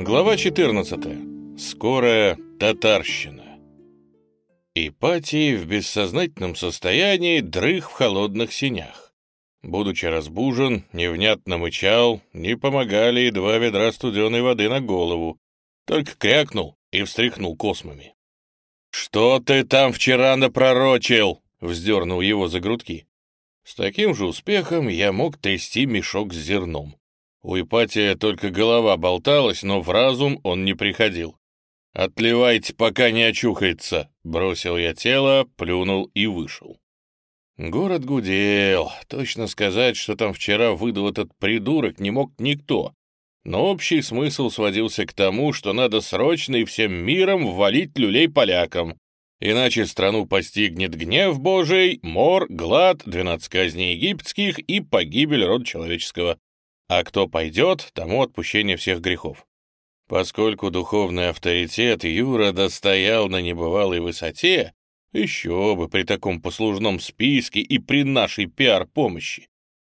Глава 14. Скорая татарщина. Ипатий в бессознательном состоянии дрых в холодных синях. Будучи разбужен, невнятно мычал, не помогали и два ведра студеной воды на голову, только крякнул и встряхнул космами. «Что ты там вчера напророчил?» — вздернул его за грудки. С таким же успехом я мог трясти мешок с зерном. У Ипатия только голова болталась, но в разум он не приходил. «Отливайте, пока не очухается», — бросил я тело, плюнул и вышел. Город гудел. Точно сказать, что там вчера выдал этот придурок, не мог никто. Но общий смысл сводился к тому, что надо срочно и всем миром ввалить люлей полякам. Иначе страну постигнет гнев Божий, мор, глад, двенадцать казней египетских и погибель рода человеческого а кто пойдет, тому отпущение всех грехов. Поскольку духовный авторитет Юра достоял на небывалой высоте, еще бы при таком послужном списке и при нашей пиар-помощи.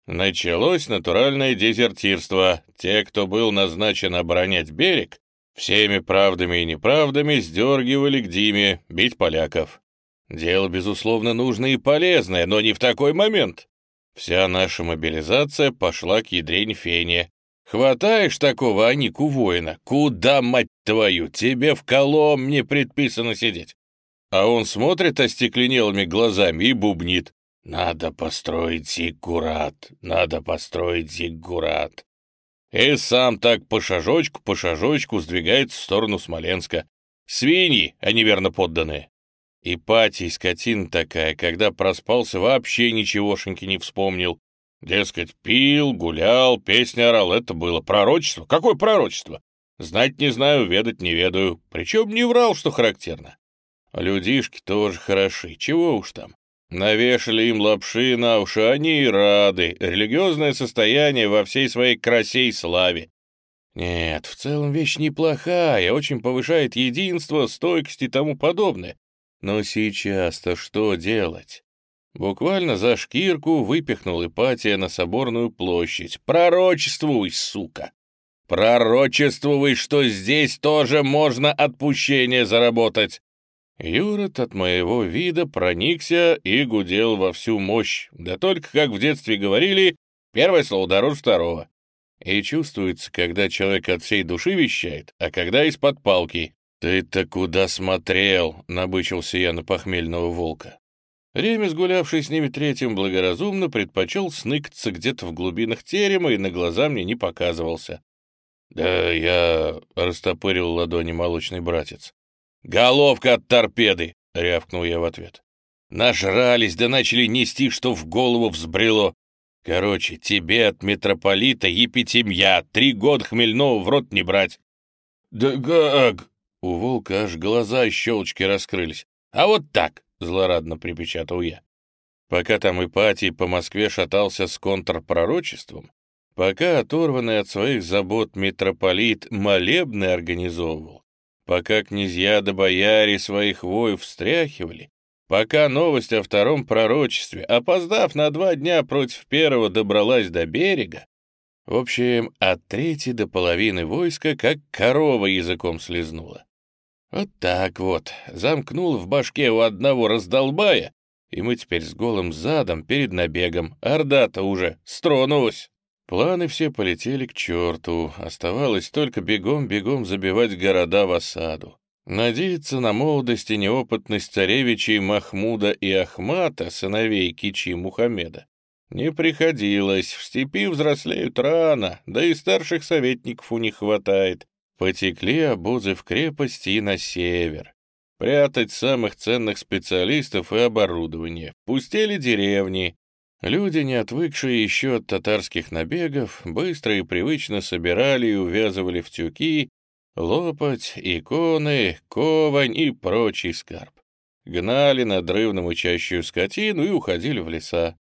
Началось натуральное дезертирство. Те, кто был назначен оборонять берег, всеми правдами и неправдами сдергивали к Диме бить поляков. Дело, безусловно, нужное и полезное, но не в такой момент. Вся наша мобилизация пошла к ядрень фене. Хватаешь такого Анику воина, куда, мать твою, тебе в колом мне предписано сидеть. А он смотрит остекленелыми глазами и бубнит. Надо построить зиггурат, надо построить зиггурат. И сам так по шажочку, по шажочку сдвигается в сторону Смоленска. Свиньи, а неверно подданные. Ипатий, скотина такая, когда проспался, вообще ничегошеньки не вспомнил. Дескать, пил, гулял, песни орал. Это было пророчество. Какое пророчество? Знать не знаю, ведать не ведаю. Причем не врал, что характерно. Людишки тоже хороши, чего уж там. Навешали им лапши на уши, они и рады. Религиозное состояние во всей своей красе и славе. Нет, в целом вещь неплохая, очень повышает единство, стойкость и тому подобное. Но сейчас-то что делать? Буквально за шкирку выпихнул Ипатия на соборную площадь. «Пророчествуй, сука! Пророчествуй, что здесь тоже можно отпущение заработать!» Юрот от моего вида проникся и гудел во всю мощь, да только, как в детстве говорили, первое слово дороже второго. И чувствуется, когда человек от всей души вещает, а когда из-под палки. «Ты-то куда смотрел?» — набычился я на похмельного волка. Ремес, гулявший с ними третьим, благоразумно предпочел сныкаться где-то в глубинах терема и на глаза мне не показывался. «Да я...» — растопырил ладони молочный братец. «Головка от торпеды!» — рявкнул я в ответ. «Нажрались, да начали нести, что в голову взбрело. Короче, тебе от митрополита епитемья, три года хмельного в рот не брать». «Да как?» У волка аж глаза щелочки раскрылись. «А вот так!» — злорадно припечатал я. Пока там Ипатий по Москве шатался с контрпророчеством, пока оторванный от своих забот митрополит молебны организовывал, пока князья да бояре своих воев встряхивали, пока новость о втором пророчестве, опоздав на два дня против первого, добралась до берега, в общем, от трети до половины войска как корова языком слезнула. Вот так вот, замкнул в башке у одного раздолбая, и мы теперь с голым задом перед набегом. Орда-то уже стронулась. Планы все полетели к черту, оставалось только бегом-бегом забивать города в осаду. Надеяться на молодость и неопытность царевичей Махмуда и Ахмата, сыновей Кичи Мухаммеда, не приходилось, в степи взрослеют рано, да и старших советников у них хватает. Потекли обозы в крепости и на север. Прятать самых ценных специалистов и оборудование. Пустели деревни. Люди, не отвыкшие еще от татарских набегов, быстро и привычно собирали и увязывали в тюки лопать, иконы, ковань и прочий скарб. Гнали надрывно мычащую скотину и уходили в леса.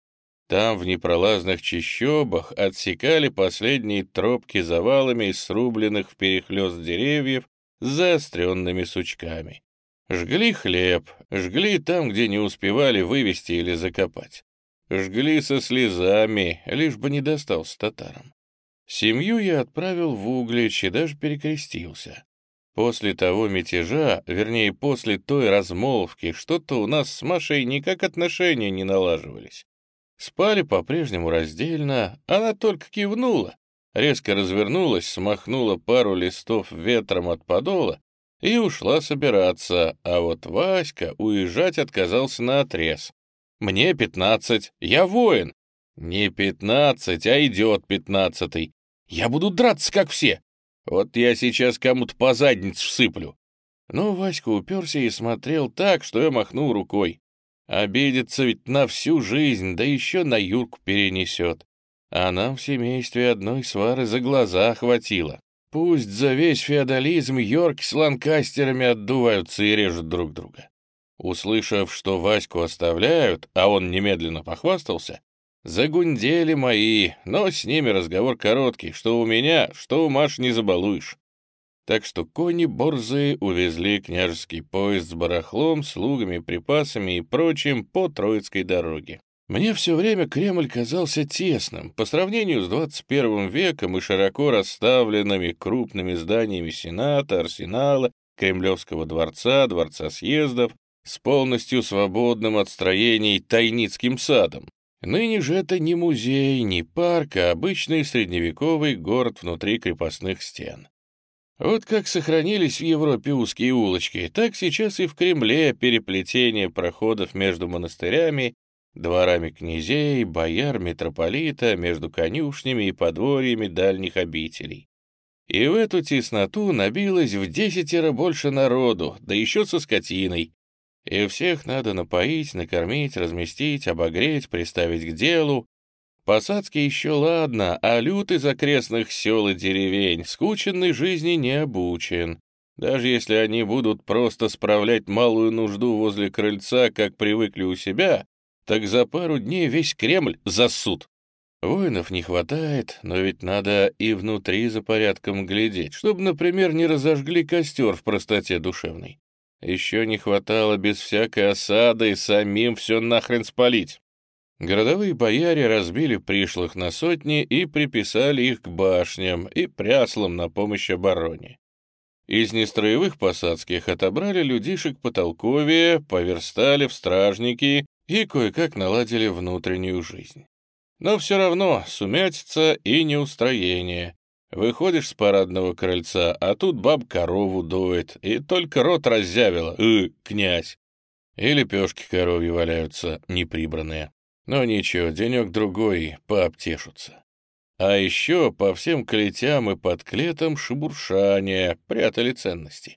Там в непролазных чащобах отсекали последние тропки завалами из срубленных в перехлёст деревьев заостренными сучками. Жгли хлеб, жгли там, где не успевали вывести или закопать. Жгли со слезами, лишь бы не достался татарам. Семью я отправил в Углич и даже перекрестился. После того мятежа, вернее, после той размолвки, что-то у нас с Машей никак отношения не налаживались. Спали по-прежнему раздельно, она только кивнула, резко развернулась, смахнула пару листов ветром от подола и ушла собираться, а вот Васька уезжать отказался на отрез. «Мне пятнадцать, я воин». «Не пятнадцать, а идет пятнадцатый. Я буду драться, как все. Вот я сейчас кому-то по заднице всыплю». Но Васька уперся и смотрел так, что я махнул рукой. Обидится ведь на всю жизнь, да еще на Юрку перенесет. А нам в семействе одной свары за глаза хватило. Пусть за весь феодализм Йорк с ланкастерами отдуваются и режут друг друга. Услышав, что Ваську оставляют, а он немедленно похвастался, загундели мои, но с ними разговор короткий, что у меня, что у Маш не забалуешь так что кони борзые увезли княжеский поезд с барахлом, слугами, припасами и прочим по Троицкой дороге. Мне все время Кремль казался тесным по сравнению с 21 веком и широко расставленными крупными зданиями Сената, Арсенала, Кремлевского дворца, Дворца съездов, с полностью свободным от строений Тайницким садом. Ныне же это не музей, не парк, а обычный средневековый город внутри крепостных стен. Вот как сохранились в Европе узкие улочки, так сейчас и в Кремле переплетение проходов между монастырями, дворами князей, бояр, митрополита, между конюшнями и подворьями дальних обителей. И в эту тесноту набилось в десятеро больше народу, да еще со скотиной. И всех надо напоить, накормить, разместить, обогреть, приставить к делу, Посадский еще ладно, а люд из окрестных сел и деревень скученной жизни не обучен. Даже если они будут просто справлять малую нужду возле крыльца, как привыкли у себя, так за пару дней весь Кремль засуд. Воинов не хватает, но ведь надо и внутри за порядком глядеть, чтобы, например, не разожгли костер в простоте душевной. Еще не хватало без всякой осады самим все нахрен спалить. Городовые бояре разбили пришлых на сотни и приписали их к башням и пряслам на помощь обороне. Из нестроевых посадских отобрали людишек потолковее, поверстали в стражники и кое-как наладили внутреннюю жизнь. Но все равно сумятица и неустроение. Выходишь с парадного крыльца, а тут баб корову доит, и только рот раззявила, э, князь. И лепешки коровьи валяются, неприбранные. Но ничего, денек-другой пообтешутся. А еще по всем клетям и под клетам шебуршания прятали ценности.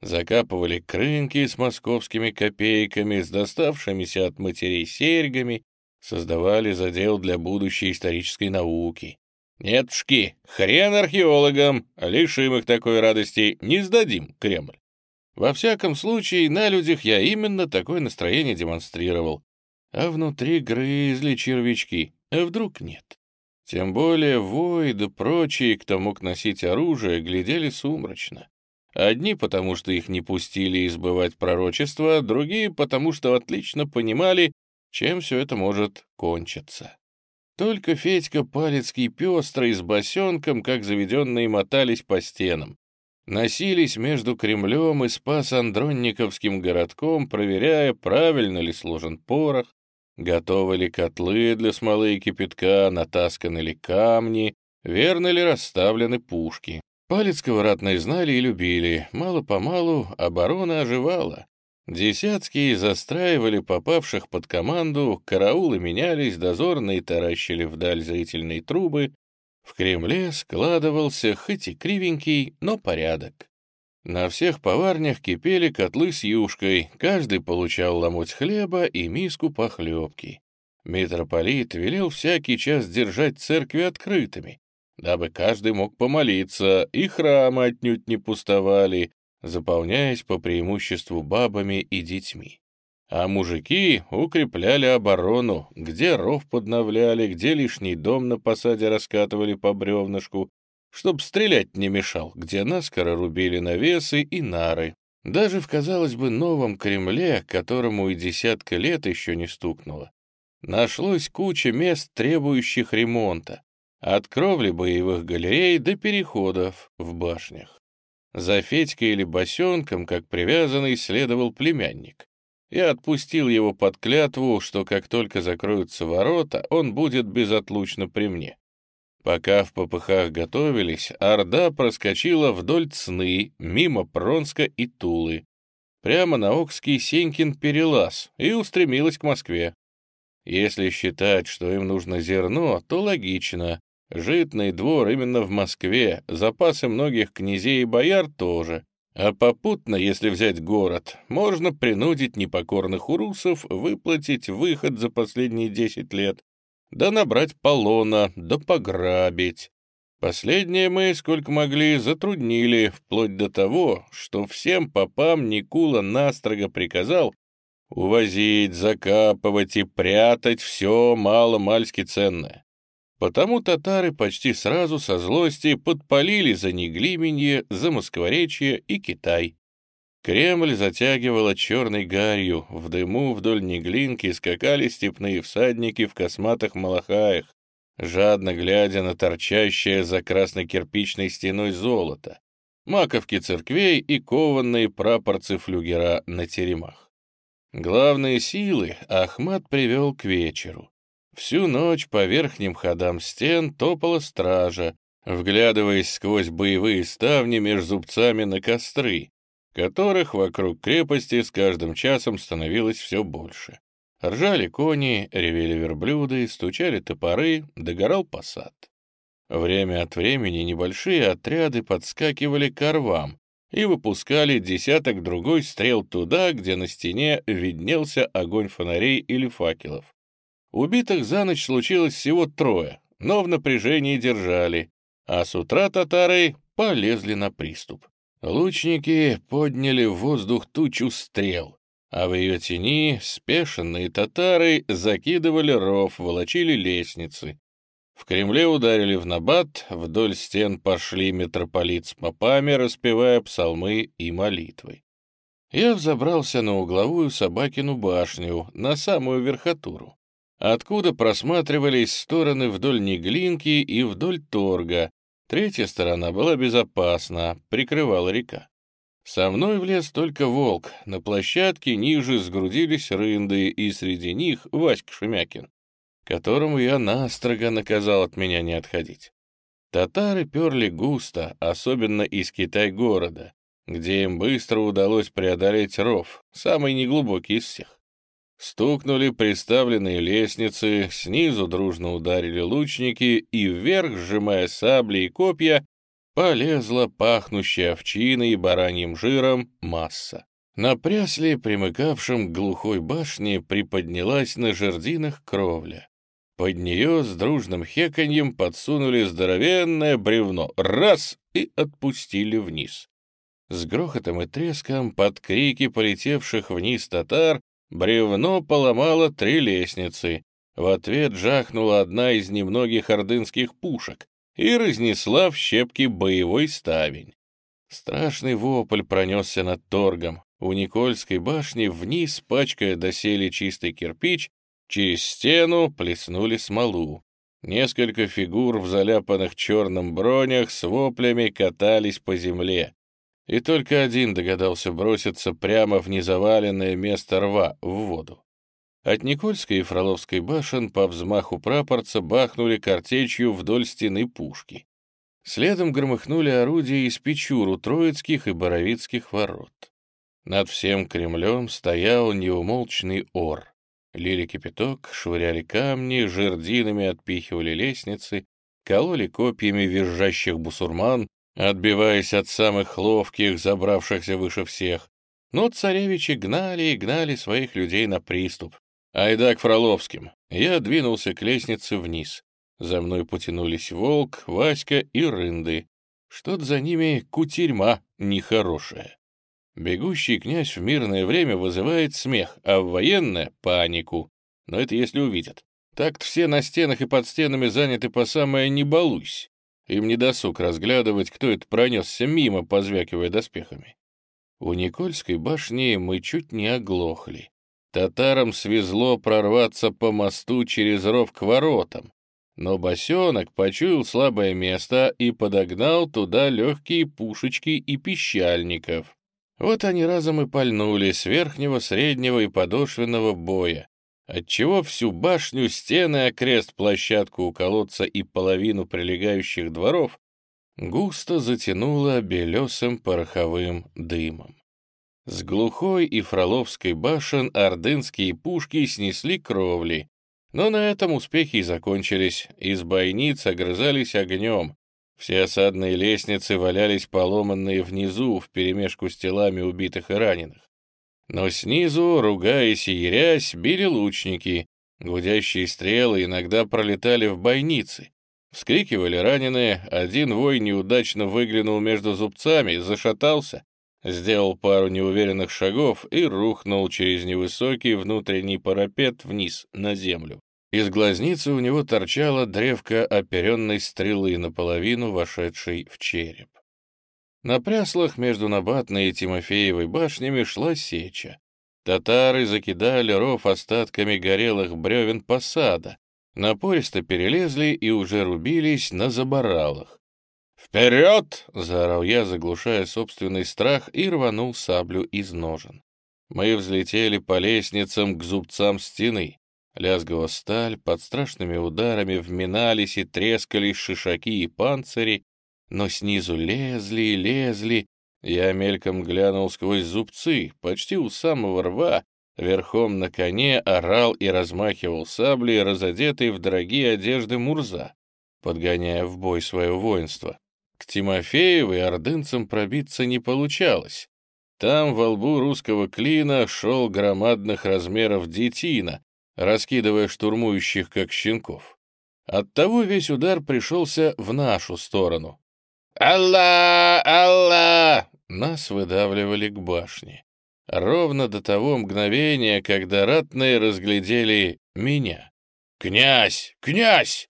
Закапывали крынки с московскими копейками, с доставшимися от матерей серьгами, создавали задел для будущей исторической науки. Нетушки, хрен археологам, лишим их такой радости, не сдадим Кремль. Во всяком случае, на людях я именно такое настроение демонстрировал а внутри грызли червячки, а вдруг нет. Тем более вой да прочие, кто мог носить оружие, глядели сумрачно. Одни потому, что их не пустили избывать пророчества, другие потому, что отлично понимали, чем все это может кончиться. Только Федька Палецкий пестрый с босенком, как заведенные, мотались по стенам. Носились между Кремлем и Спас-Андронниковским городком, проверяя, правильно ли сложен порох, Готовы ли котлы для смолы и кипятка, натасканы ли камни, верно ли расставлены пушки. Палецкого ратные знали и любили, мало-помалу оборона оживала. Десятские застраивали попавших под команду, караулы менялись, дозорные таращили вдаль зрительные трубы. В Кремле складывался хоть и кривенький, но порядок. На всех поварнях кипели котлы с юшкой, каждый получал ломоть хлеба и миску похлебки. Митрополит велел всякий час держать церкви открытыми, дабы каждый мог помолиться, и храмы отнюдь не пустовали, заполняясь по преимуществу бабами и детьми. А мужики укрепляли оборону, где ров подновляли, где лишний дом на посаде раскатывали по бревнышку, чтоб стрелять не мешал, где наскоро рубили навесы и нары. Даже в, казалось бы, новом Кремле, которому и десятка лет еще не стукнуло, нашлось куча мест, требующих ремонта. от кровли боевых галерей до переходов в башнях. За Федькой или босенком, как привязанный, следовал племянник. Я отпустил его под клятву, что как только закроются ворота, он будет безотлучно при мне. Пока в попыхах готовились, Орда проскочила вдоль Цны, мимо Пронска и Тулы, прямо на Окский Сенькин перелаз и устремилась к Москве. Если считать, что им нужно зерно, то логично. Житный двор именно в Москве, запасы многих князей и бояр тоже. А попутно, если взять город, можно принудить непокорных урусов выплатить выход за последние десять лет, да набрать полона, да пограбить. Последнее мы, сколько могли, затруднили, вплоть до того, что всем попам Никула настрого приказал увозить, закапывать и прятать все мало-мальски ценное. Потому татары почти сразу со злости подпалили за Неглименье, за Москворечье и Китай. Кремль затягивало черной гарью, в дыму вдоль Неглинки скакали степные всадники в косматых малахаях, жадно глядя на торчащее за красно-кирпичной стеной золото, маковки церквей и кованные прапорцы флюгера на теремах. Главные силы Ахмат привел к вечеру. Всю ночь по верхним ходам стен топала стража, вглядываясь сквозь боевые ставни между зубцами на костры, которых вокруг крепости с каждым часом становилось все больше. Ржали кони, ревели верблюды, стучали топоры, догорал посад. Время от времени небольшие отряды подскакивали к орвам и выпускали десяток другой стрел туда, где на стене виднелся огонь фонарей или факелов. Убитых за ночь случилось всего трое, но в напряжении держали, а с утра татары полезли на приступ. Лучники подняли в воздух тучу стрел, а в ее тени спешенные татары закидывали ров, волочили лестницы. В Кремле ударили в набат, вдоль стен пошли митрополит с попами, распевая псалмы и молитвы. Я взобрался на угловую Собакину башню, на самую верхотуру, откуда просматривались стороны вдоль Неглинки и вдоль Торга, Третья сторона была безопасна, прикрывала река. Со мной влез только волк, на площадке ниже сгрудились рынды, и среди них Васька Шемякин, которому я настрого наказал от меня не отходить. Татары перли густо, особенно из Китай-города, где им быстро удалось преодолеть ров, самый неглубокий из всех. Стукнули приставленные лестницы, снизу дружно ударили лучники, и вверх, сжимая сабли и копья, полезла пахнущая овчиной и бараньим жиром масса. На прясле, примыкавшем к глухой башне, приподнялась на жердинах кровля. Под нее с дружным хеканьем подсунули здоровенное бревно. Раз! И отпустили вниз. С грохотом и треском под крики полетевших вниз татар Бревно поломало три лестницы. В ответ жахнула одна из немногих ордынских пушек и разнесла в щепки боевой ставень. Страшный вопль пронесся над торгом. У Никольской башни вниз, пачкая доселе чистый кирпич, через стену плеснули смолу. Несколько фигур в заляпанных черным бронях с воплями катались по земле и только один догадался броситься прямо в незаваленное место рва, в воду. От Никольской и Фроловской башен по взмаху прапорца бахнули картечью вдоль стены пушки. Следом громыхнули орудия из Печуру, Троицких и Боровицких ворот. Над всем Кремлем стоял неумолчный ор. Лили кипяток, швыряли камни, жердинами отпихивали лестницы, кололи копьями визжащих бусурман, отбиваясь от самых ловких, забравшихся выше всех. Но царевичи гнали и гнали своих людей на приступ. Айда к Фроловским. Я двинулся к лестнице вниз. За мной потянулись Волк, Васька и Рынды. Что-то за ними кутерьма нехорошая. Бегущий князь в мирное время вызывает смех, а в военное — панику. Но это если увидят. Так-то все на стенах и под стенами заняты по самое «не балуйся». Им не досуг разглядывать, кто это пронесся мимо, позвякивая доспехами. У Никольской башни мы чуть не оглохли. Татарам свезло прорваться по мосту через ров к воротам. но босенок почуял слабое место и подогнал туда легкие пушечки и пищальников. Вот они разом и пальнули с верхнего, среднего и подошвенного боя, отчего всю башню, стены, окрест, площадку у колодца и половину прилегающих дворов густо затянуло белесым пороховым дымом. С глухой и фроловской башен ордынские пушки снесли кровли, но на этом успехи закончились. Из бойниц огрызались огнем. Все осадные лестницы валялись поломанные внизу, вперемешку с телами убитых и раненых. Но снизу, ругаясь и ярясь, били лучники. Гудящие стрелы иногда пролетали в бойницы. Вскрикивали раненые, один вой неудачно выглянул между зубцами, зашатался, сделал пару неуверенных шагов и рухнул через невысокий внутренний парапет вниз, на землю. Из глазницы у него торчала древко оперенной стрелы, наполовину вошедшей в череп. На пряслах между Набатной и Тимофеевой башнями шла сеча. Татары закидали ров остатками горелых бревен посада, напористо перелезли и уже рубились на забаралах. «Вперед!» — заорал я, заглушая собственный страх, и рванул саблю из ножен. Мы взлетели по лестницам к зубцам стены. Лязгала сталь, под страшными ударами вминались и трескались шишаки и панцири, но снизу лезли и лезли. Я мельком глянул сквозь зубцы, почти у самого рва, верхом на коне орал и размахивал саблей, разодетый в дорогие одежды Мурза, подгоняя в бой свое воинство. К Тимофеевой ордынцам пробиться не получалось. Там во лбу русского клина шел громадных размеров детина, раскидывая штурмующих, как щенков. Оттого весь удар пришелся в нашу сторону. «Алла! Алла!» Нас выдавливали к башне. Ровно до того мгновения, когда ратные разглядели меня. «Князь! Князь!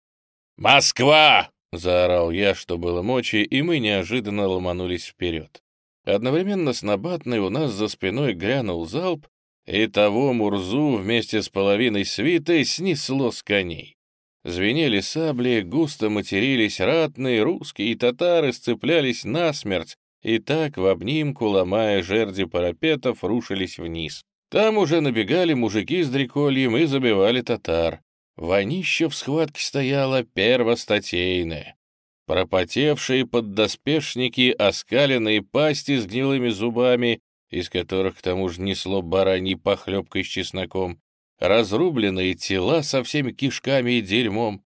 Москва!» — заорал я, что было мочи, и мы неожиданно ломанулись вперед. Одновременно с Набатной у нас за спиной грянул залп, и того Мурзу вместе с половиной свиты снесло с коней. Звенели сабли, густо матерились ратные, русские и татары сцеплялись насмерть, и так в обнимку, ломая жерди парапетов, рушились вниз. Там уже набегали мужики с дрекольем и забивали татар. Вонища в схватке стояла первостатейная. Пропотевшие поддоспешники, оскаленные пасти с гнилыми зубами, из которых к тому же несло бараньей похлебкой с чесноком, разрубленные тела со всеми кишками и дерьмом.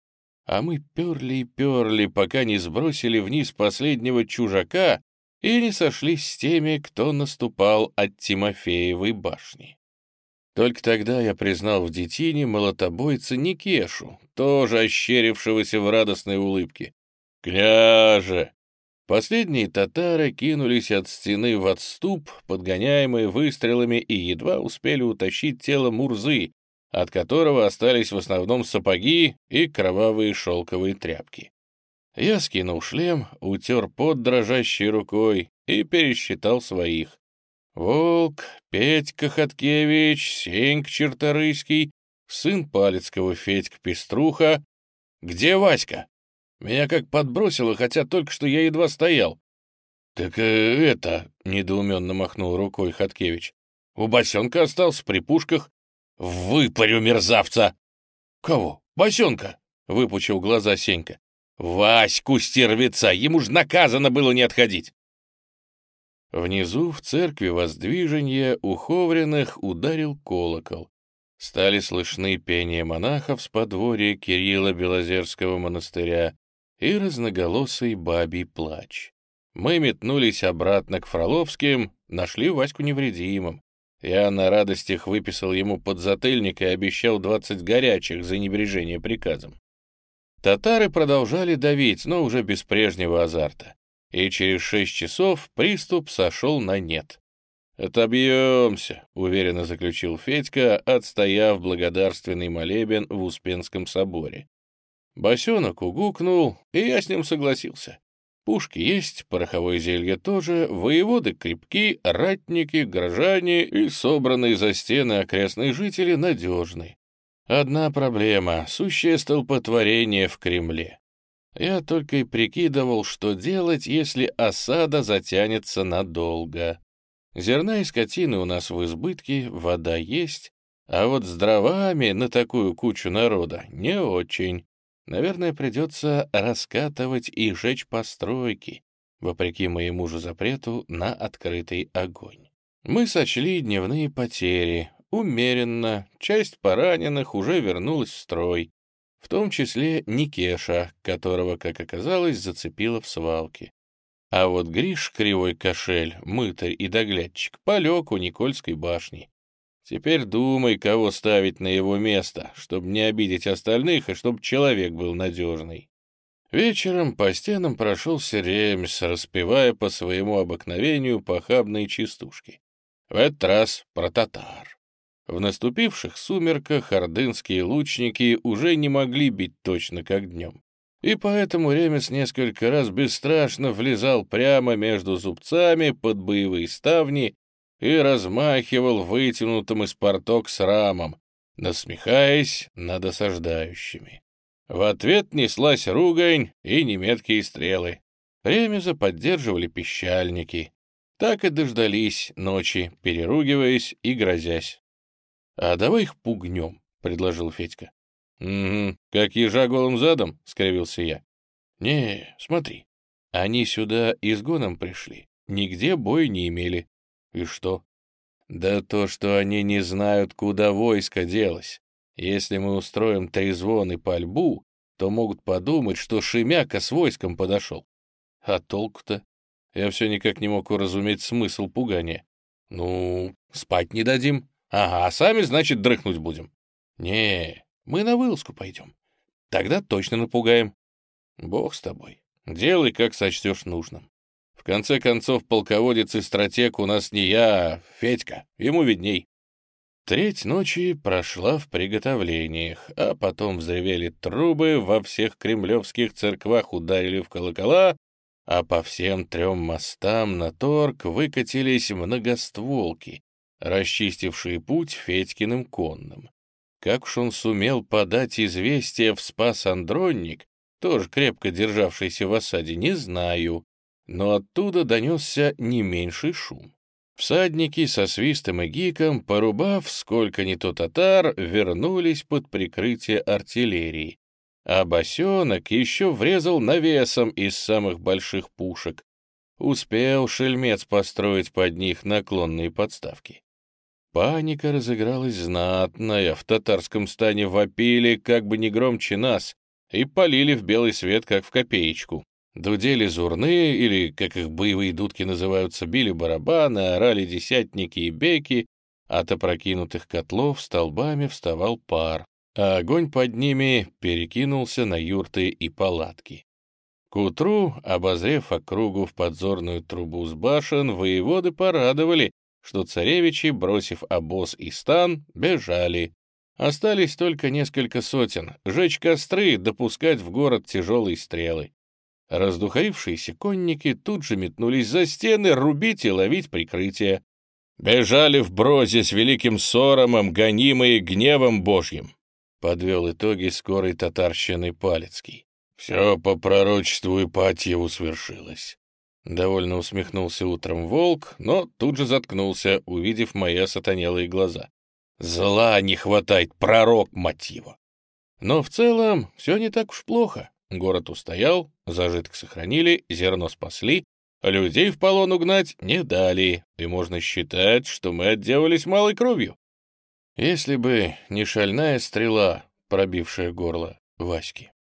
А мы перли и перли, пока не сбросили вниз последнего чужака и не сошлись с теми, кто наступал от Тимофеевой башни. Только тогда я признал в детине молотобойца Никешу, тоже ощерившегося в радостной улыбке. «Княже!» Последние татары кинулись от стены в отступ, подгоняемые выстрелами, и едва успели утащить тело Мурзы, от которого остались в основном сапоги и кровавые шелковые тряпки. Я скинул шлем, утер под дрожащей рукой и пересчитал своих. Волк, Петька Хаткевич, Сеньк Черторыйский, сын Палецкого Федька Пеструха. Где Васька? Меня как подбросило, хотя только что я едва стоял. — Так э, это, — недоуменно махнул рукой Хаткевич, — у босенка остался при пушках. — Выпарю мерзавца! — Кого? Босенка? — выпучил глаза Сенька. — Ваську стервеца, ему ж наказано было не отходить. Внизу, в церкви воздвижения, у Ховриных ударил колокол. Стали слышны пения монахов с подворья Кирилла Белозерского монастыря и разноголосый бабий плач. Мы метнулись обратно к Фроловским, нашли Ваську невредимым. Я на радостях выписал ему подзатыльник и обещал двадцать горячих за небрежение приказом. Татары продолжали давить, но уже без прежнего азарта и через шесть часов приступ сошел на нет. «Отобьемся», — уверенно заключил Федька, отстояв благодарственный молебен в Успенском соборе. Босенок угукнул, и я с ним согласился. Пушки есть, пороховое зелье тоже, воеводы крепки, ратники, горожане и собранные за стены окрестные жители надежны. Одна проблема — сущее столпотворение в Кремле. Я только и прикидывал, что делать, если осада затянется надолго. Зерна и скотины у нас в избытке, вода есть, а вот с дровами на такую кучу народа не очень. Наверное, придется раскатывать и жечь постройки, вопреки моему же запрету на открытый огонь. Мы сочли дневные потери. Умеренно, часть пораненых уже вернулась в строй, в том числе Никеша, которого, как оказалось, зацепило в свалке. А вот Гриш, кривой кошель, мытарь и доглядчик, полег у Никольской башни. Теперь думай, кого ставить на его место, чтобы не обидеть остальных и чтобы человек был надежный. Вечером по стенам прошелся Ремес, распевая по своему обыкновению похабные частушки. В этот раз про татар. В наступивших сумерках ордынские лучники уже не могли бить точно как днем. И поэтому Ремес несколько раз бесстрашно влезал прямо между зубцами под боевые ставни и размахивал вытянутым из порток с рамом, насмехаясь над осаждающими. В ответ неслась ругань и неметкие стрелы. Ремеза поддерживали пищальники. Так и дождались ночи, переругиваясь и грозясь. — А давай их пугнем, — предложил Федька. — Угу, как ежа голым задом, — скривился я. — Не, смотри, они сюда изгоном пришли, нигде бой не имели. И что? Да то, что они не знают, куда войско делось. Если мы устроим трезвон и пальбу, то могут подумать, что Шемяка с войском подошел. А толку-то? Я все никак не мог уразуметь смысл пугания. Ну, спать не дадим. Ага, а сами, значит, дрыхнуть будем. Не, мы на вылазку пойдем. Тогда точно напугаем. Бог с тобой. Делай, как сочтешь нужным. Конце концов, полководец и стратег у нас не я, а Федька. Ему видней. Треть ночи прошла в приготовлениях, а потом взревели трубы, во всех кремлевских церквах ударили в колокола, а по всем трем мостам на торг выкатились многостволки, расчистившие путь Федькиным конным. Как уж он сумел подать известие в Спас-Андронник, тоже крепко державшийся в осаде, не знаю, но оттуда донесся не меньший шум. Всадники со свистом и гиком, порубав сколько ни то татар, вернулись под прикрытие артиллерии, а босенок еще врезал навесом из самых больших пушек. Успел шельмец построить под них наклонные подставки. Паника разыгралась знатная, в татарском стане вопили, как бы не громче нас, и полили в белый свет, как в копеечку. Дудели зурны, или, как их боевые дудки называются, били барабаны, орали десятники и беки, от опрокинутых котлов столбами вставал пар, а огонь под ними перекинулся на юрты и палатки. К утру, обозрев округу в подзорную трубу с башен, воеводы порадовали, что царевичи, бросив обоз и стан, бежали. Остались только несколько сотен, жечь костры, допускать в город тяжелые стрелы. Раздухарившиеся конники тут же метнулись за стены рубить и ловить прикрытие. Бежали в брозе с великим соромом, гонимые гневом божьим. Подвел итоги скорой татарщины Палецкий. Все по пророчеству Ипатьеву свершилось. Довольно усмехнулся утром волк, но тут же заткнулся, увидев мои сатанелые глаза. Зла не хватает, пророк мотива. Но в целом все не так уж плохо. Город устоял, зажиток сохранили, зерно спасли, людей в полон угнать не дали, и можно считать, что мы отделались малой кровью. Если бы не шальная стрела, пробившая горло Васьки.